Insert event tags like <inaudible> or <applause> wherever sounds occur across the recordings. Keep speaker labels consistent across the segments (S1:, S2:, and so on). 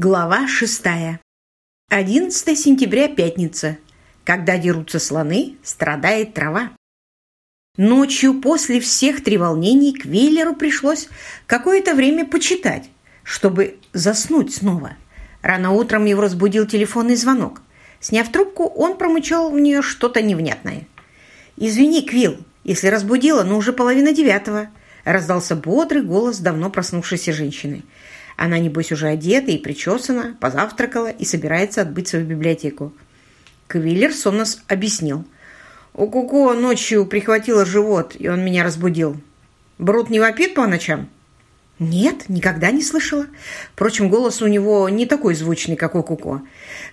S1: Глава шестая. 11 сентября, пятница. Когда дерутся слоны, страдает трава. Ночью после всех треволнений Квиллеру пришлось какое-то время почитать, чтобы заснуть снова. Рано утром его разбудил телефонный звонок. Сняв трубку, он промычал в нее что-то невнятное. «Извини, Квилл, если разбудила, но уже половина девятого», раздался бодрый голос давно проснувшейся женщины. Она, небось, уже одета и причесана, позавтракала и собирается отбыть свою библиотеку. Квиллер сонно объяснил. «У Куку ночью прихватило живот, и он меня разбудил. Брут не вопит по ночам?» «Нет, никогда не слышала. Впрочем, голос у него не такой звучный, как у Куко.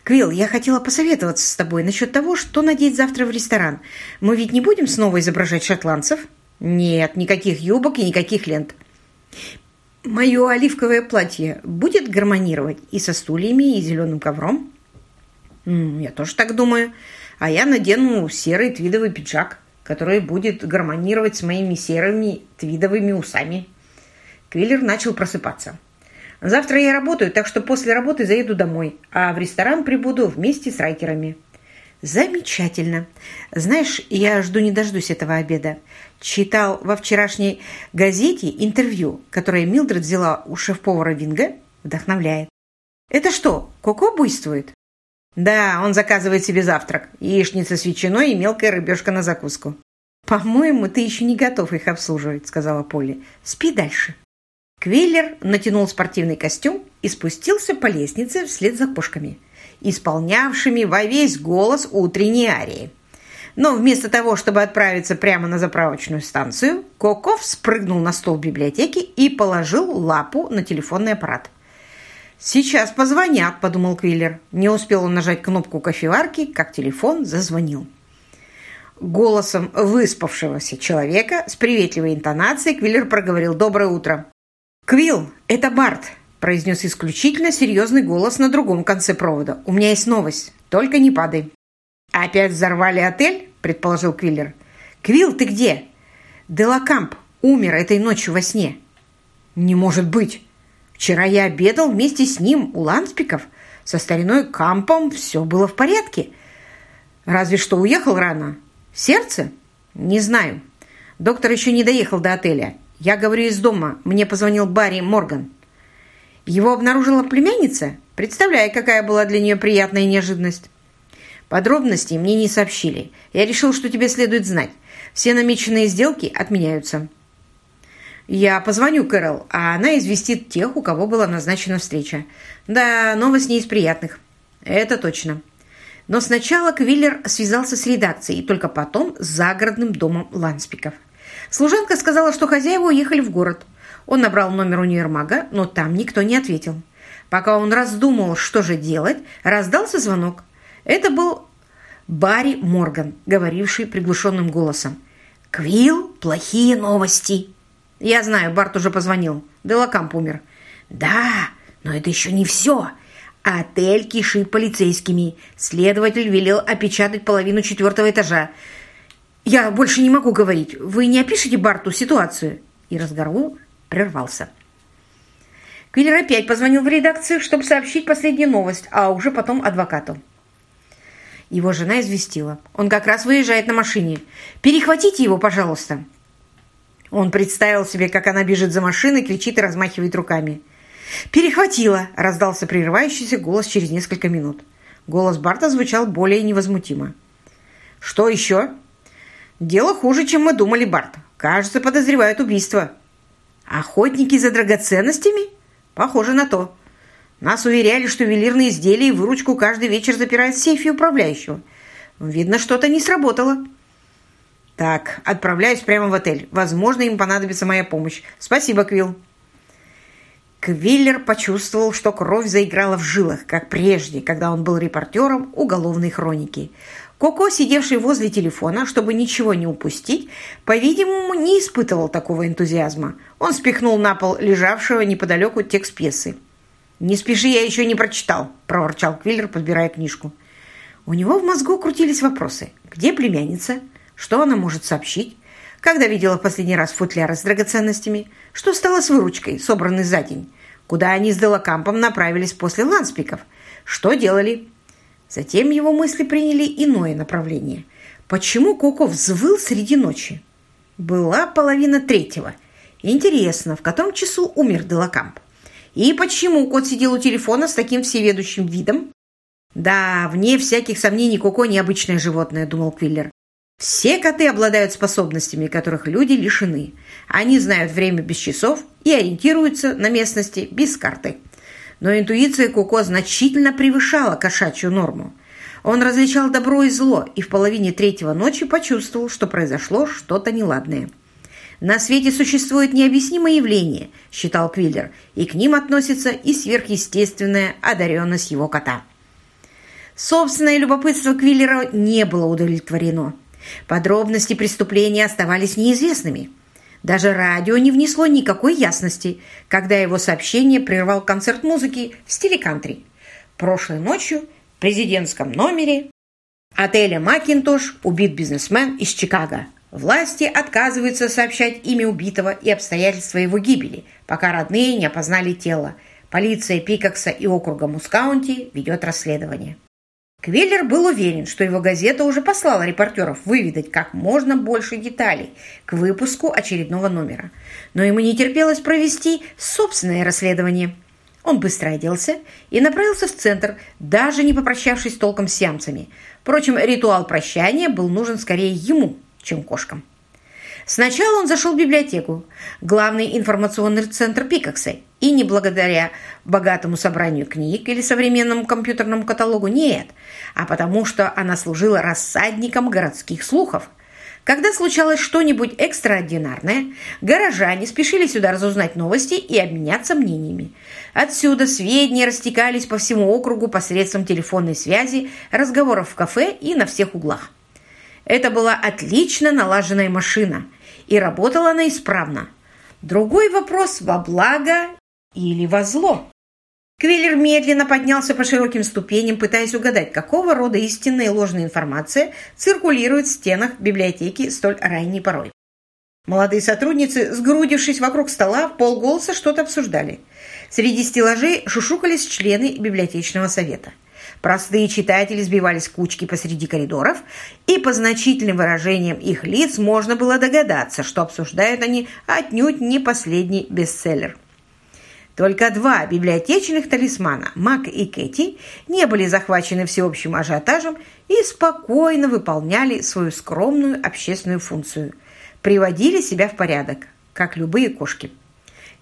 S1: Квилл, я хотела посоветоваться с тобой насчет того, что надеть завтра в ресторан. Мы ведь не будем снова изображать шотландцев?» «Нет, никаких юбок и никаких лент. Мое оливковое платье будет гармонировать и со стульями, и зеленым ковром? Я тоже так думаю. А я надену серый твидовый пиджак, который будет гармонировать с моими серыми твидовыми усами. Квиллер начал просыпаться. Завтра я работаю, так что после работы заеду домой, а в ресторан прибуду вместе с райкерами. Замечательно. Знаешь, я жду не дождусь этого обеда. Читал во вчерашней газете интервью, которое Милдред взяла у шеф-повара Винга. Вдохновляет. Это что, Коко буйствует? Да, он заказывает себе завтрак. Яичница с ветчиной и мелкая рыбешка на закуску. «По-моему, ты еще не готов их обслуживать», — сказала Полли. «Спи дальше». Квиллер натянул спортивный костюм и спустился по лестнице вслед за кошками исполнявшими во весь голос утренней арии. Но вместо того, чтобы отправиться прямо на заправочную станцию, Коков спрыгнул на стол библиотеки и положил лапу на телефонный аппарат. «Сейчас позвонят», – подумал Квиллер. Не успел он нажать кнопку кофеварки, как телефон зазвонил. Голосом выспавшегося человека с приветливой интонацией Квиллер проговорил «Доброе утро». «Квилл, это Барт произнес исключительно серьезный голос на другом конце провода. «У меня есть новость. Только не падай». «Опять взорвали отель?» – предположил Квиллер. «Квилл, ты где?» «Делакамп умер этой ночью во сне». «Не может быть! Вчера я обедал вместе с ним у Ланспиков. Со стариной Кампом все было в порядке. Разве что уехал рано. Сердце? Не знаю. Доктор еще не доехал до отеля. Я говорю из дома. Мне позвонил Барри Морган. Его обнаружила племянница? Представляю, какая была для нее приятная неожиданность. Подробностей мне не сообщили. Я решил, что тебе следует знать. Все намеченные сделки отменяются. Я позвоню Кэрол, а она известит тех, у кого была назначена встреча. Да, новость не из приятных. Это точно. Но сначала Квиллер связался с редакцией, только потом с загородным домом Ланспиков. Служанка сказала, что хозяева уехали в город. Он набрал номер универмага, но там никто не ответил. Пока он раздумывал, что же делать, раздался звонок. Это был Барри Морган, говоривший приглушенным голосом. «Квилл, плохие новости!» «Я знаю, Барт уже позвонил. Делакамп умер». «Да, но это еще не все. Отель кишит полицейскими. Следователь велел опечатать половину четвертого этажа. Я больше не могу говорить. Вы не опишите Барту ситуацию?» И разговор прервался. Квиллер опять позвонил в редакцию, чтобы сообщить последнюю новость, а уже потом адвокату. Его жена известила. Он как раз выезжает на машине. «Перехватите его, пожалуйста!» Он представил себе, как она бежит за машиной, кричит и размахивает руками. «Перехватила!» – раздался прерывающийся голос через несколько минут. Голос Барта звучал более невозмутимо. «Что еще?» «Дело хуже, чем мы думали, Барт. Кажется, подозревают убийство». Охотники за драгоценностями? Похоже на то. Нас уверяли, что ювелирные изделия и выручку каждый вечер запирают в сейфе управляющего. Видно, что-то не сработало. Так, отправляюсь прямо в отель. Возможно, им понадобится моя помощь. Спасибо, Квилл. Квиллер почувствовал, что кровь заиграла в жилах, как прежде, когда он был репортером уголовной хроники. Коко, сидевший возле телефона, чтобы ничего не упустить, по-видимому, не испытывал такого энтузиазма. Он спихнул на пол лежавшего неподалеку текст пьесы. «Не спеши, я еще не прочитал», – проворчал Квиллер, подбирая книжку. У него в мозгу крутились вопросы. Где племянница? Что она может сообщить? Когда видела в последний раз футляр с драгоценностями? Что стало с выручкой, собранной за день? куда они с Делакампом направились после ланспиков. Что делали? Затем его мысли приняли иное направление. Почему Коко взвыл среди ночи? Была половина третьего. Интересно, в котором часу умер Делакамп? И почему кот сидел у телефона с таким всеведущим видом? Да, вне всяких сомнений, Коко необычное животное, думал Квиллер. Все коты обладают способностями, которых люди лишены. Они знают время без часов и ориентируются на местности без карты. Но интуиция Коко значительно превышала кошачью норму. Он различал добро и зло и в половине третьего ночи почувствовал, что произошло что-то неладное. «На свете существует необъяснимое явление», – считал Квиллер, и к ним относится и сверхъестественная одаренность его кота. Собственное любопытство Квиллера не было удовлетворено. Подробности преступления оставались неизвестными. Даже радио не внесло никакой ясности, когда его сообщение прервал концерт музыки в стиле кантри. Прошлой ночью в президентском номере отеля «Макинтош» убит бизнесмен из Чикаго. Власти отказываются сообщать имя убитого и обстоятельства его гибели, пока родные не опознали тело. Полиция Пикакса и округа Мускаунти ведет расследование. Квиллер был уверен, что его газета уже послала репортеров выведать как можно больше деталей к выпуску очередного номера. Но ему не терпелось провести собственное расследование. Он быстро оделся и направился в центр, даже не попрощавшись толком с сиамцами. Впрочем, ритуал прощания был нужен скорее ему, чем кошкам. Сначала он зашел в библиотеку, главный информационный центр Пикакса, и не благодаря богатому собранию книг или современному компьютерному каталогу, нет, а потому что она служила рассадником городских слухов. Когда случалось что-нибудь экстраординарное, горожане спешили сюда разузнать новости и обменяться мнениями. Отсюда сведения растекались по всему округу посредством телефонной связи, разговоров в кафе и на всех углах. Это была отлично налаженная машина, и работала она исправно. Другой вопрос – во благо или во зло? Квиллер медленно поднялся по широким ступеням, пытаясь угадать, какого рода истинная и ложная информация циркулирует в стенах библиотеки столь ранней порой. Молодые сотрудницы, сгрудившись вокруг стола, полголоса что-то обсуждали. Среди стеллажей шушукались члены библиотечного совета – Простые читатели сбивались кучки посреди коридоров, и по значительным выражениям их лиц можно было догадаться, что обсуждают они отнюдь не последний бестселлер. Только два библиотечных талисмана, Мак и Кэти, не были захвачены всеобщим ажиотажем и спокойно выполняли свою скромную общественную функцию. Приводили себя в порядок, как любые кошки.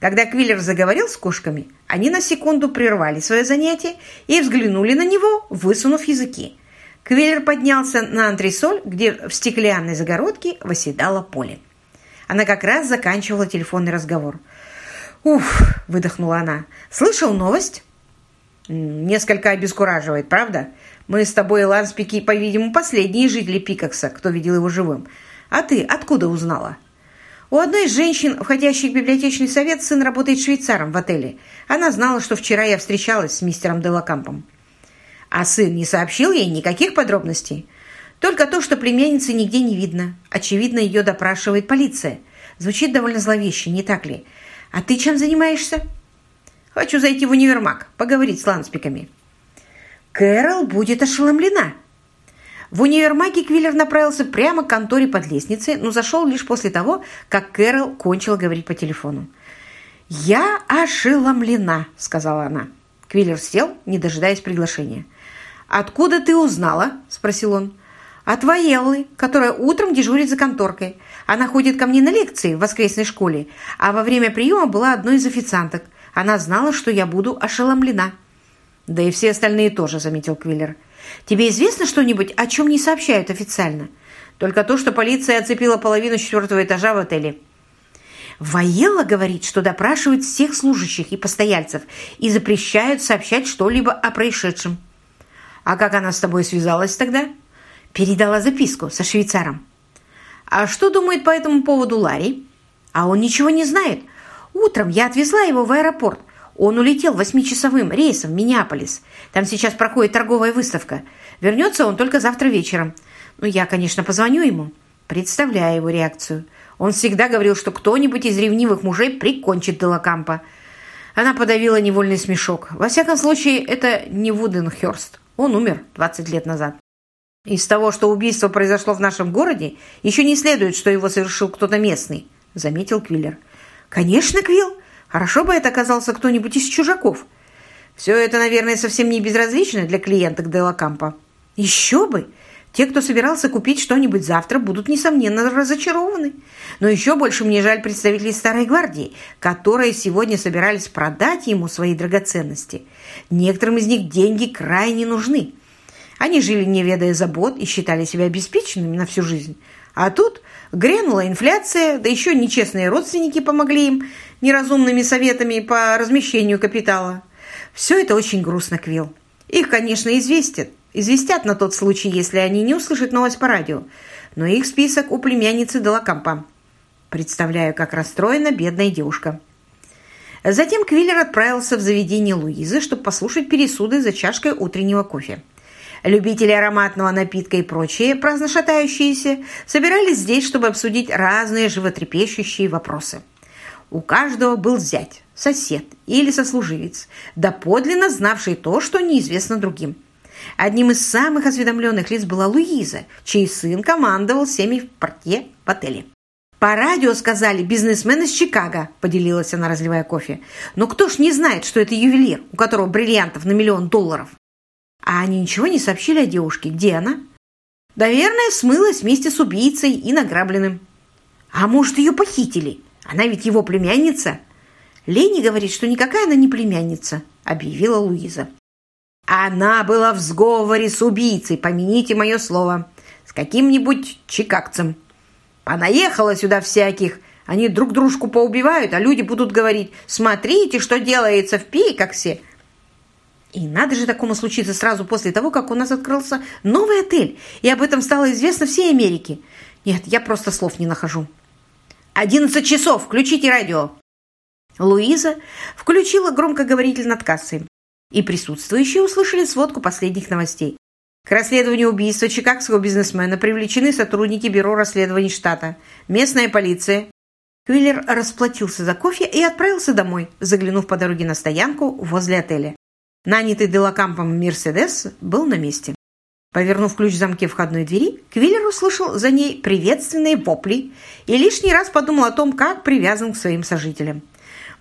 S1: Когда Квиллер заговорил с кошками, они на секунду прервали свое занятие и взглянули на него, высунув языки. Квиллер поднялся на антресоль, где в стеклянной загородке восседала Поле. Она как раз заканчивала телефонный разговор. «Уф!» – выдохнула она. «Слышал новость?» «Несколько обескураживает, правда? Мы с тобой, Ланспики, по-видимому, последние жители Пикакса, кто видел его живым. А ты откуда узнала?» У одной из женщин, входящих в библиотечный совет, сын работает швейцаром в отеле. Она знала, что вчера я встречалась с мистером Делакампом. А сын не сообщил ей никаких подробностей. Только то, что племянницы нигде не видно. Очевидно, ее допрашивает полиция. Звучит довольно зловеще, не так ли? А ты чем занимаешься? Хочу зайти в универмаг, поговорить с ланспиками. Кэрол будет ошеломлена. В универмаге Квиллер направился прямо к конторе под лестницей, но зашел лишь после того, как Кэрол кончил говорить по телефону. «Я ошеломлена», — сказала она. Квиллер сел, не дожидаясь приглашения. «Откуда ты узнала?» — спросил он. «От Ваеллы, которая утром дежурит за конторкой. Она ходит ко мне на лекции в воскресной школе, а во время приема была одной из официанток. Она знала, что я буду ошеломлена». «Да и все остальные тоже», — заметил Квиллер. Тебе известно что-нибудь, о чем не сообщают официально? Только то, что полиция оцепила половину четвертого этажа в отеле. Воелла говорит, что допрашивают всех служащих и постояльцев и запрещают сообщать что-либо о происшедшем. А как она с тобой связалась тогда? Передала записку со швейцаром. А что думает по этому поводу Ларри? А он ничего не знает. Утром я отвезла его в аэропорт. Он улетел восьмичасовым рейсом в Миннеаполис. Там сейчас проходит торговая выставка. Вернется он только завтра вечером. Ну, я, конечно, позвоню ему. Представляю его реакцию. Он всегда говорил, что кто-нибудь из ревнивых мужей прикончит Делакампа. Она подавила невольный смешок. Во всяком случае, это не Вуденхёрст. Он умер 20 лет назад. Из того, что убийство произошло в нашем городе, еще не следует, что его совершил кто-то местный, заметил Квиллер. Конечно, Квилл. Хорошо бы это оказался кто-нибудь из чужаков. Все это, наверное, совсем не безразлично для клиенток Дела Кампа. Еще бы! Те, кто собирался купить что-нибудь завтра, будут, несомненно, разочарованы. Но еще больше мне жаль представителей Старой Гвардии, которые сегодня собирались продать ему свои драгоценности. Некоторым из них деньги крайне нужны. Они жили, не ведая забот, и считали себя обеспеченными на всю жизнь. А тут грянула инфляция, да еще нечестные родственники помогли им неразумными советами по размещению капитала. Все это очень грустно, Квилл. Их, конечно, известят, Известят на тот случай, если они не услышат новость по радио. Но их список у племянницы Делакампа. Представляю, как расстроена бедная девушка. Затем Квиллер отправился в заведение Луизы, чтобы послушать пересуды за чашкой утреннего кофе. Любители ароматного напитка и прочие, праздно шатающиеся, собирались здесь, чтобы обсудить разные животрепещущие вопросы. У каждого был зять, сосед или сослуживец, доподлинно знавший то, что неизвестно другим. Одним из самых осведомленных лиц была Луиза, чей сын командовал всеми в портье в отеле. «По радио сказали бизнесмен из Чикаго», – поделилась она, разливая кофе. «Но кто ж не знает, что это ювелир, у которого бриллиантов на миллион долларов?» А они ничего не сообщили о девушке. Где она? Наверное, смылась вместе с убийцей и награбленным. А может, ее похитили? Она ведь его племянница. Лени говорит, что никакая она не племянница, объявила Луиза. Она была в сговоре с убийцей, помяните мое слово, с каким-нибудь чикагцем. Понаехала сюда всяких, они друг дружку поубивают, а люди будут говорить, смотрите, что делается в Пейкоксе. И надо же такому случиться сразу после того, как у нас открылся новый отель, и об этом стало известно всей Америке. Нет, я просто слов не нахожу. «Одиннадцать часов! Включите радио!» Луиза включила громкоговоритель над кассой и присутствующие услышали сводку последних новостей. К расследованию убийства чикагского бизнесмена привлечены сотрудники Бюро расследований штата, местная полиция. Квиллер расплатился за кофе и отправился домой, заглянув по дороге на стоянку возле отеля. Нанятый Делакампом Мерседес был на месте. Повернув ключ в замке входной двери, Квиллер услышал за ней приветственные вопли и лишний раз подумал о том, как привязан к своим сожителям.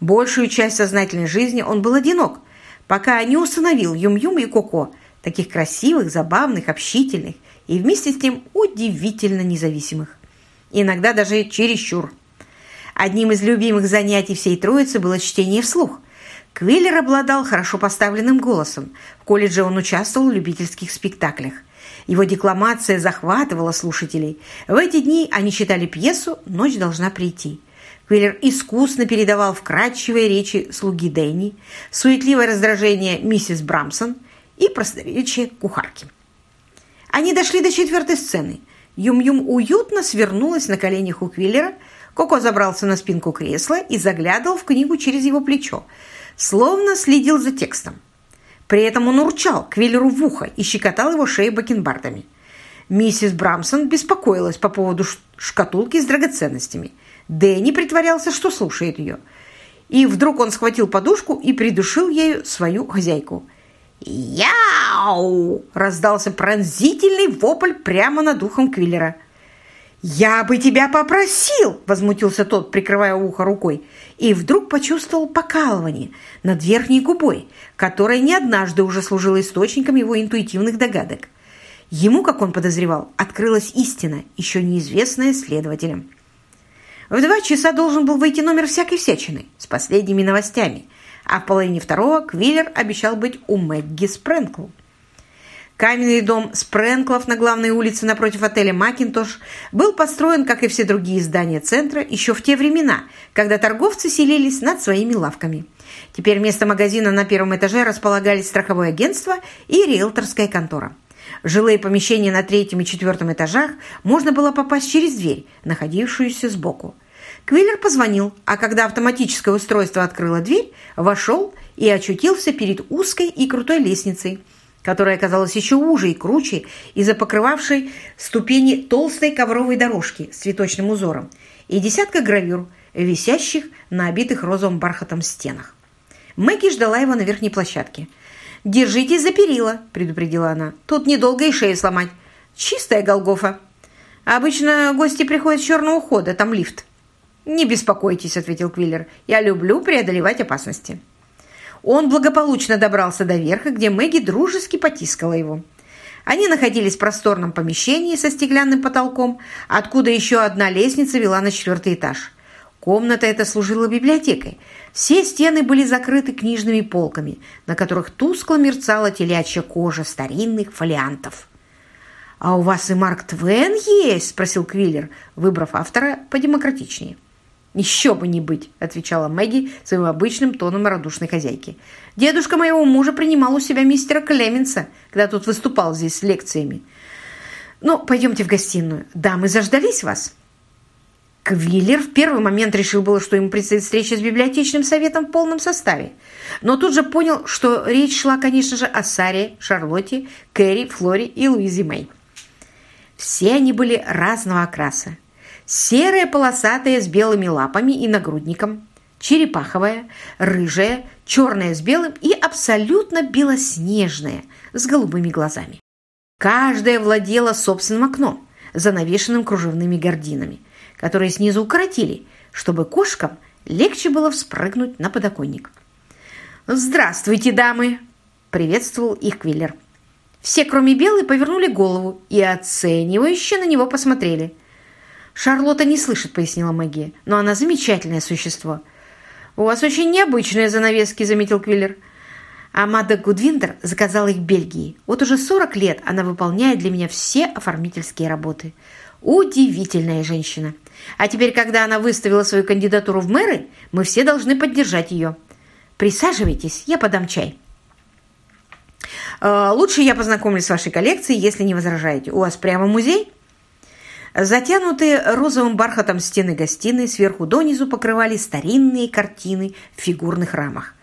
S1: Большую часть сознательной жизни он был одинок – пока не установил Юм-Юм и Коко, таких красивых, забавных, общительных и вместе с тем удивительно независимых. Иногда даже чересчур. Одним из любимых занятий всей троицы было чтение вслух. Квиллер обладал хорошо поставленным голосом. В колледже он участвовал в любительских спектаклях. Его декламация захватывала слушателей. В эти дни они читали пьесу «Ночь должна прийти». Квиллер искусно передавал вкрадчивые речи слуги Дэнни, суетливое раздражение миссис Брамсон и просторечие кухарки. Они дошли до четвертой сцены. Юм-Юм уютно свернулась на коленях у Квиллера, Коко забрался на спинку кресла и заглядывал в книгу через его плечо, словно следил за текстом. При этом он урчал Квиллеру в ухо и щекотал его шею бакенбардами. Миссис Брамсон беспокоилась по поводу шкатулки с драгоценностями – Дэнни притворялся, что слушает ее. И вдруг он схватил подушку и придушил ею свою хозяйку. «Яу!» – раздался пронзительный вопль прямо над ухом Квиллера. «Я бы тебя попросил!» – возмутился тот, прикрывая ухо рукой. И вдруг почувствовал покалывание над верхней губой, которое не однажды уже служило источником его интуитивных догадок. Ему, как он подозревал, открылась истина, еще неизвестная следователям. В два часа должен был выйти номер всякой всячины с последними новостями, а в половине второго Квиллер обещал быть у Мэгги Спрэнкл. Каменный дом Спрэнклов на главной улице напротив отеля «Макинтош» был построен, как и все другие здания центра, еще в те времена, когда торговцы селились над своими лавками. Теперь вместо магазина на первом этаже располагались страховое агентство и риэлторская контора. Жилые помещения на третьем и четвертом этажах можно было попасть через дверь, находившуюся сбоку. Квиллер позвонил, а когда автоматическое устройство открыло дверь, вошел и очутился перед узкой и крутой лестницей, которая оказалась еще уже и круче из-за покрывавшей ступени толстой ковровой дорожки с цветочным узором и десятка гравюр, висящих на обитых розовым бархатом стенах. Мэгги ждала его на верхней площадке. «Держитесь за перила», – предупредила она. «Тут недолго и шею сломать. Чистая Голгофа. Обычно гости приходят с черного хода, там лифт». «Не беспокойтесь», – ответил Квиллер. «Я люблю преодолевать опасности». Он благополучно добрался до верха, где Мэгги дружески потискала его. Они находились в просторном помещении со стеклянным потолком, откуда еще одна лестница вела на четвертый этаж. Комната эта служила библиотекой. Все стены были закрыты книжными полками, на которых тускло мерцала телячья кожа старинных фолиантов. «А у вас и Марк Твен есть?» – спросил Квиллер, выбрав автора подемократичнее. «Еще бы не быть», – отвечала Мэгги своим обычным тоном радушной хозяйки. «Дедушка моего мужа принимал у себя мистера Клеменса, когда тот выступал здесь с лекциями. Ну, пойдемте в гостиную. Да, мы заждались вас». Квиллер в первый момент решил было, что ему предстоит встреча с библиотечным советом в полном составе, но тут же понял, что речь шла, конечно же, о Саре, Шарлотте, Кэрри, Флоре и Луизе Мэй. Все они были разного окраса. Серая полосатая с белыми лапами и нагрудником, черепаховая, рыжая, черная с белым и абсолютно белоснежная с голубыми глазами. Каждая владела собственным окном, занавешенным кружевными гординами – которые снизу укоротили, чтобы кошкам легче было вспрыгнуть на подоконник. «Здравствуйте, дамы!» – приветствовал их Квиллер. Все, кроме Белой, повернули голову и оценивающе на него посмотрели. «Шарлотта не слышит», – пояснила Мэгги, – «но она замечательное существо». «У вас очень необычные занавески», – заметил Квиллер. Амада Гудвиндер заказала их в Бельгии. Вот уже 40 лет она выполняет для меня все оформительские работы. Удивительная женщина. А теперь, когда она выставила свою кандидатуру в мэры, мы все должны поддержать ее. Присаживайтесь, я подам чай. Э, лучше я познакомлюсь с вашей коллекцией, если не возражаете. У вас прямо музей? Затянутые розовым бархатом стены гостиной сверху донизу покрывали старинные картины в фигурных рамах.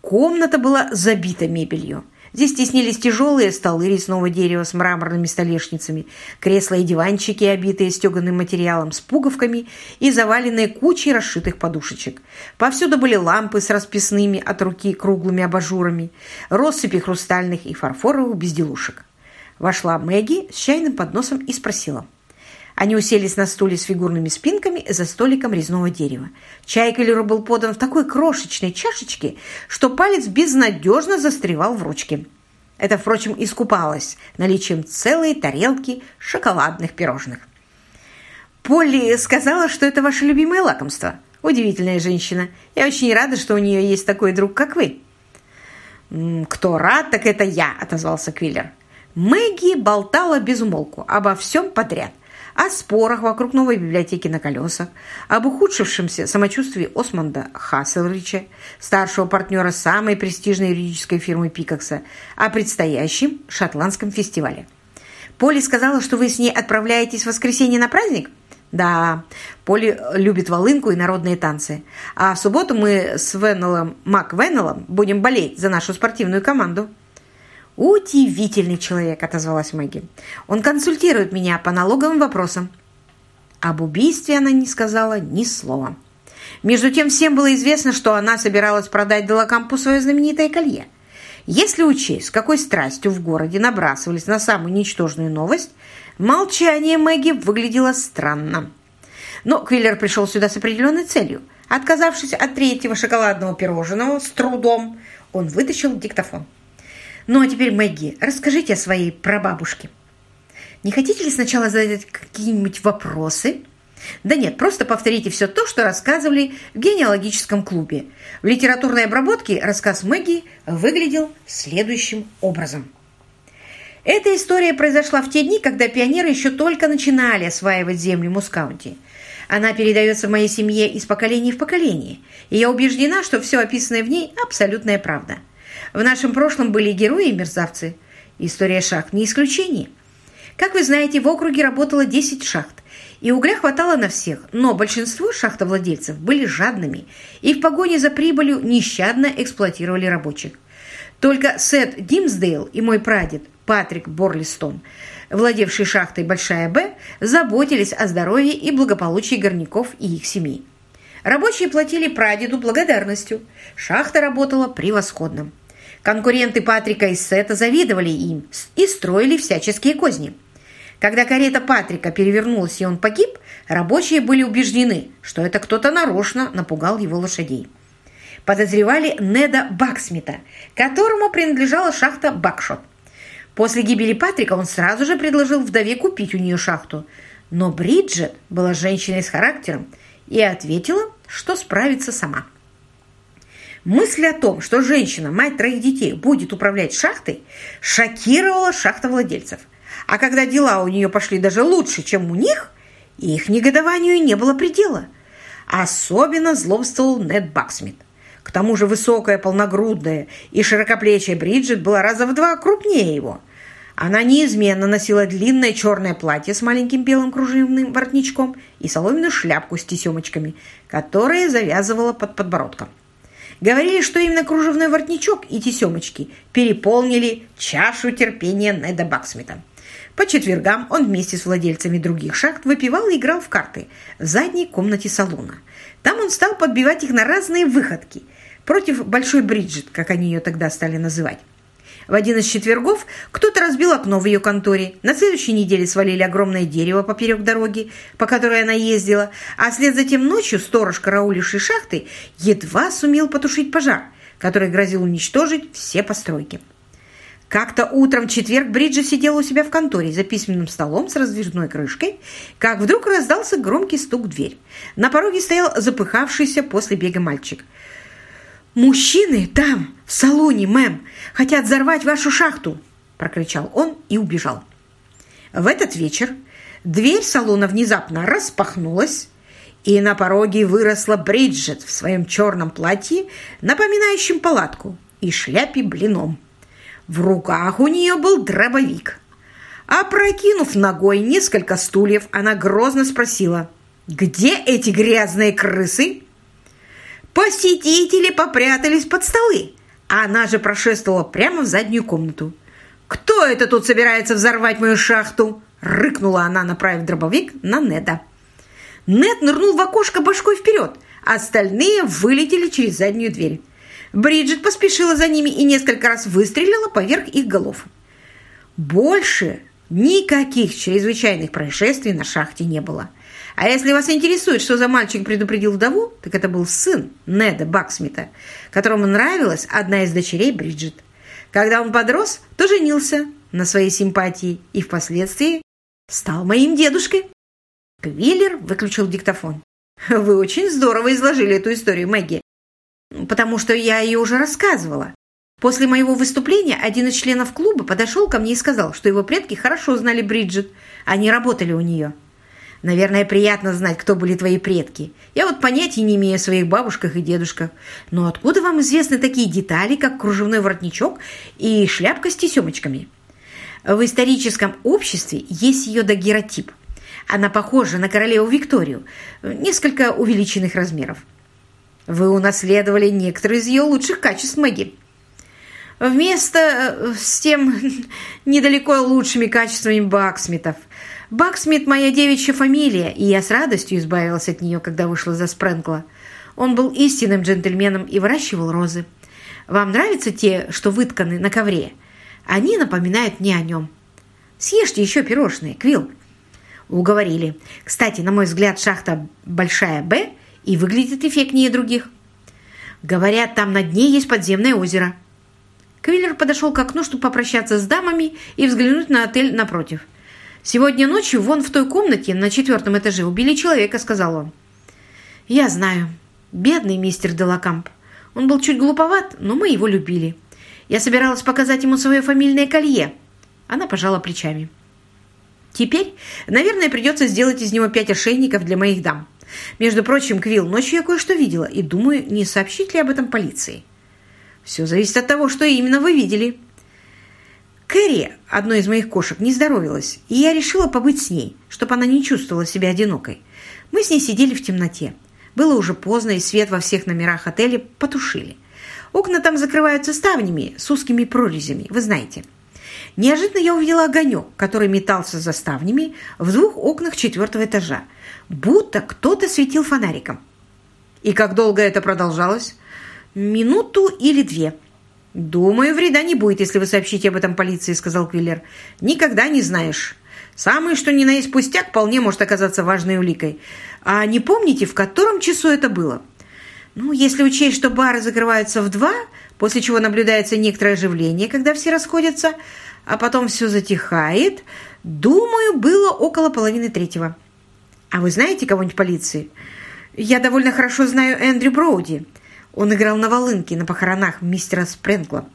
S1: Комната была забита мебелью. Здесь теснились тяжелые столы резного дерева с мраморными столешницами, кресла и диванчики, обитые стеганым материалом, с пуговками и заваленные кучей расшитых подушечек. Повсюду были лампы с расписными от руки круглыми абажурами, россыпи хрустальных и фарфоровых безделушек. Вошла Мэгги с чайным подносом и спросила – они уселись на стуле с фигурными спинками за столиком резного дерева. Чай Келлеру был подан в такой крошечной чашечке, что палец безнадежно застревал в ручке. Это, впрочем, искупалось наличием целой тарелки шоколадных пирожных. «Полли сказала, что это ваше любимое лакомство. Удивительная женщина. Я очень рада, что у нее есть такой друг, как вы». «Кто рад, так это я», — отозвался Квиллер. Мэгги болтала без умолку обо всем подряд о спорах вокруг новой библиотеки на колесах, об ухудшившемся самочувствии Осмонда Хасселрича, старшего партнера самой престижной юридической фирмы Пикакса, о предстоящем шотландском фестивале. Поли сказала, что вы с ней отправляетесь в воскресенье на праздник? Да, Поли любит волынку и народные танцы. А в субботу мы с Веннеллом Маквеннеллом будем болеть за нашу спортивную команду. «Удивительный человек», – отозвалась Мэгги. «Он консультирует меня по налоговым вопросам». Об убийстве она не сказала ни слова. Между тем всем было известно, что она собиралась продать Делакампу свое знаменитое колье. Если учесть, с какой страстью в городе набрасывались на самую ничтожную новость, молчание Мэгги выглядело странно. Но Квиллер пришел сюда с определенной целью. Отказавшись от третьего шоколадного пирожного с трудом, он вытащил диктофон. Ну а теперь, Мэгги, расскажите о своей прабабушке. Не хотите ли сначала задать какие-нибудь вопросы? Да нет, просто повторите все то, что рассказывали в генеалогическом клубе. В литературной обработке рассказ Мэгги выглядел следующим образом. Эта история произошла в те дни, когда пионеры еще только начинали осваивать землю Мускаунти. Она передается в моей семье из поколения в поколение, и я убеждена, что все описанное в ней – абсолютная правда – в нашем прошлом были герои и мерзавцы. История шахт не исключение. Как вы знаете, в округе работало 10 шахт, и угля хватало на всех, но большинство шахтовладельцев были жадными и в погоне за прибылью нещадно эксплуатировали рабочих. Только Сет Димсдейл и мой прадед Патрик Борлистон, владевший шахтой «Большая Б», заботились о здоровье и благополучии горняков и их семей. Рабочие платили прадеду благодарностью. Шахта работала превосходно. Конкуренты Патрика и Сета завидовали им и строили всяческие козни. Когда карета Патрика перевернулась и он погиб, рабочие были убеждены, что это кто-то нарочно напугал его лошадей. Подозревали Неда Баксмита, которому принадлежала шахта Бакшот. После гибели Патрика он сразу же предложил вдове купить у нее шахту. Но Бриджит была женщиной с характером и ответила, что справится сама. Мысль о том, что женщина, мать троих детей, будет управлять шахтой, шокировала шахтовладельцев. А когда дела у нее пошли даже лучше, чем у них, их негодованию не было предела. Особенно злобствовал Нед Баксмит. К тому же высокая, полногрудная и широкоплечья Бриджит была раза в два крупнее его. Она неизменно носила длинное черное платье с маленьким белым кружевным воротничком и соломенную шляпку с тесемочками, которые завязывала под подбородком. Говорили, что именно кружевной воротничок и тесемочки переполнили чашу терпения Неда Баксмита. По четвергам он вместе с владельцами других шахт выпивал и играл в карты в задней комнате салона. Там он стал подбивать их на разные выходки против Большой Бриджит, как они ее тогда стали называть. В один из четвергов кто-то разбил окно в ее конторе. На следующей неделе свалили огромное дерево поперек дороги, по которой она ездила, а вслед за тем ночью сторож, карауливший шахты, едва сумел потушить пожар, который грозил уничтожить все постройки. Как-то утром в четверг Бриджит сидела у себя в конторе за письменным столом с раздвижной крышкой, как вдруг раздался громкий стук в дверь. На пороге стоял запыхавшийся после бега мальчик – «Мужчины там, в салоне, мэм, хотят взорвать вашу шахту!» прокричал он и убежал. В этот вечер дверь салона внезапно распахнулась, и на пороге выросла Бриджит в своем черном платье, напоминающем палатку, и шляпе блином. В руках у нее был дробовик. Опрокинув ногой несколько стульев, она грозно спросила, «Где эти грязные крысы?» Посетители попрятались под столы. А она же прошествовала прямо в заднюю комнату. «Кто это тут собирается взорвать мою шахту?» Рыкнула она, направив дробовик на Неда. Нед нырнул в окошко башкой вперед, остальные вылетели через заднюю дверь. Бриджит поспешила за ними и несколько раз выстрелила поверх их голов. Больше никаких чрезвычайных происшествий на шахте не было. А если вас интересует, что за мальчик предупредил вдову, так это был сын Неда Баксмита, которому нравилась одна из дочерей Бриджит. Когда он подрос, то женился на своей симпатии и впоследствии стал моим дедушкой. Квиллер выключил диктофон. «Вы очень здорово изложили эту историю, Мэгги, потому что я ее уже рассказывала. После моего выступления один из членов клуба подошел ко мне и сказал, что его предки хорошо знали Бриджит, они работали у нее». Наверное, приятно знать, кто были твои предки. Я вот понятия не имею о своих бабушках и дедушках. Но откуда вам известны такие детали, как кружевной воротничок и шляпка с тесемочками? В историческом обществе есть ее дагерротип. Она похожа на королеву Викторию, несколько увеличенных размеров. Вы унаследовали некоторые из ее лучших качеств, Мэгги. Вместо э, с тем <laughs> недалеко лучшими качествами Баксмитов – Баксмит – моя девичья фамилия, и я с радостью избавилась от нее, когда вышла за Спрэнкла. Он был истинным джентльменом и выращивал розы. Вам нравятся те, что вытканы на ковре? Они напоминают мне о нем. Съешьте еще пирожные, Квилл. Уговорили. Кстати, на мой взгляд, шахта «Большая Б» и выглядит эффектнее других. Говорят, там на дне есть подземное озеро. Квиллер подошел к окну, чтобы попрощаться с дамами и взглянуть на отель напротив – «Сегодня ночью вон в той комнате на четвертом этаже убили человека», — сказал он. «Я знаю. Бедный мистер Делакамп. Он был чуть глуповат, но мы его любили. Я собиралась показать ему свое фамильное колье». Она пожала плечами. «Теперь, наверное, придется сделать из него пять ошейников для моих дам. Между прочим, Квилл, ночью я кое-что видела и думаю, не сообщить ли об этом полиции. Все зависит от того, что именно вы видели». Кэрри, одной из моих кошек, не здоровилась, и я решила побыть с ней, чтобы она не чувствовала себя одинокой. Мы с ней сидели в темноте. Было уже поздно, и свет во всех номерах отеля потушили. Окна там закрываются ставнями с узкими прорезями, вы знаете. Неожиданно я увидела огонек, который метался за ставнями в двух окнах четвертого этажа, будто кто-то светил фонариком. И как долго это продолжалось? Минуту или две. «Думаю, вреда не будет, если вы сообщите об этом полиции», — сказал Квиллер. «Никогда не знаешь. Самый что ни на есть пустяк вполне может оказаться важной уликой. А не помните, в котором часу это было?» «Ну, если учесть, что бары закрываются в два, после чего наблюдается некоторое оживление, когда все расходятся, а потом все затихает, думаю, было около половины третьего». «А вы знаете кого-нибудь полиции?» «Я довольно хорошо знаю Эндрю Броуди». Он играл на волынке на похоронах мистера Спренкла.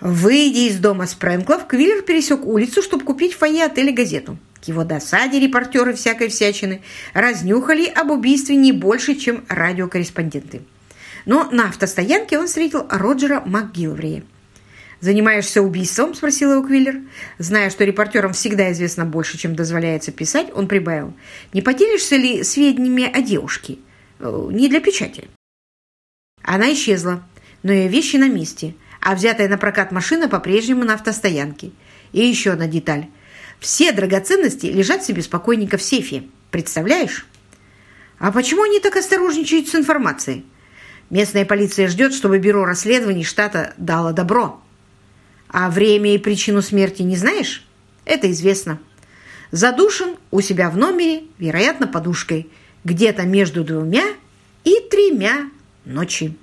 S1: Выйдя из дома Спренклов, Квиллер пересек улицу, чтобы купить в фойе отеля газету. К его досаде репортеры всякой всячины разнюхали об убийстве не больше, чем радиокорреспонденты. Но на автостоянке он встретил Роджера МакГилврея. «Занимаешься убийством?» – спросил его Квиллер. Зная, что репортерам всегда известно больше, чем дозволяется писать, он прибавил. «Не поделишься ли сведениями о девушке? Э, не для печати». Она исчезла, но ее вещи на месте, а взятая на прокат машина по-прежнему на автостоянке. И еще одна деталь. Все драгоценности лежат себе спокойненько в сейфе. Представляешь? А почему они так осторожничают с информацией? Местная полиция ждет, чтобы бюро расследований штата дало добро. А время и причину смерти не знаешь? Это известно. Задушен у себя в номере, вероятно, подушкой, где-то между двумя и тремя ночи.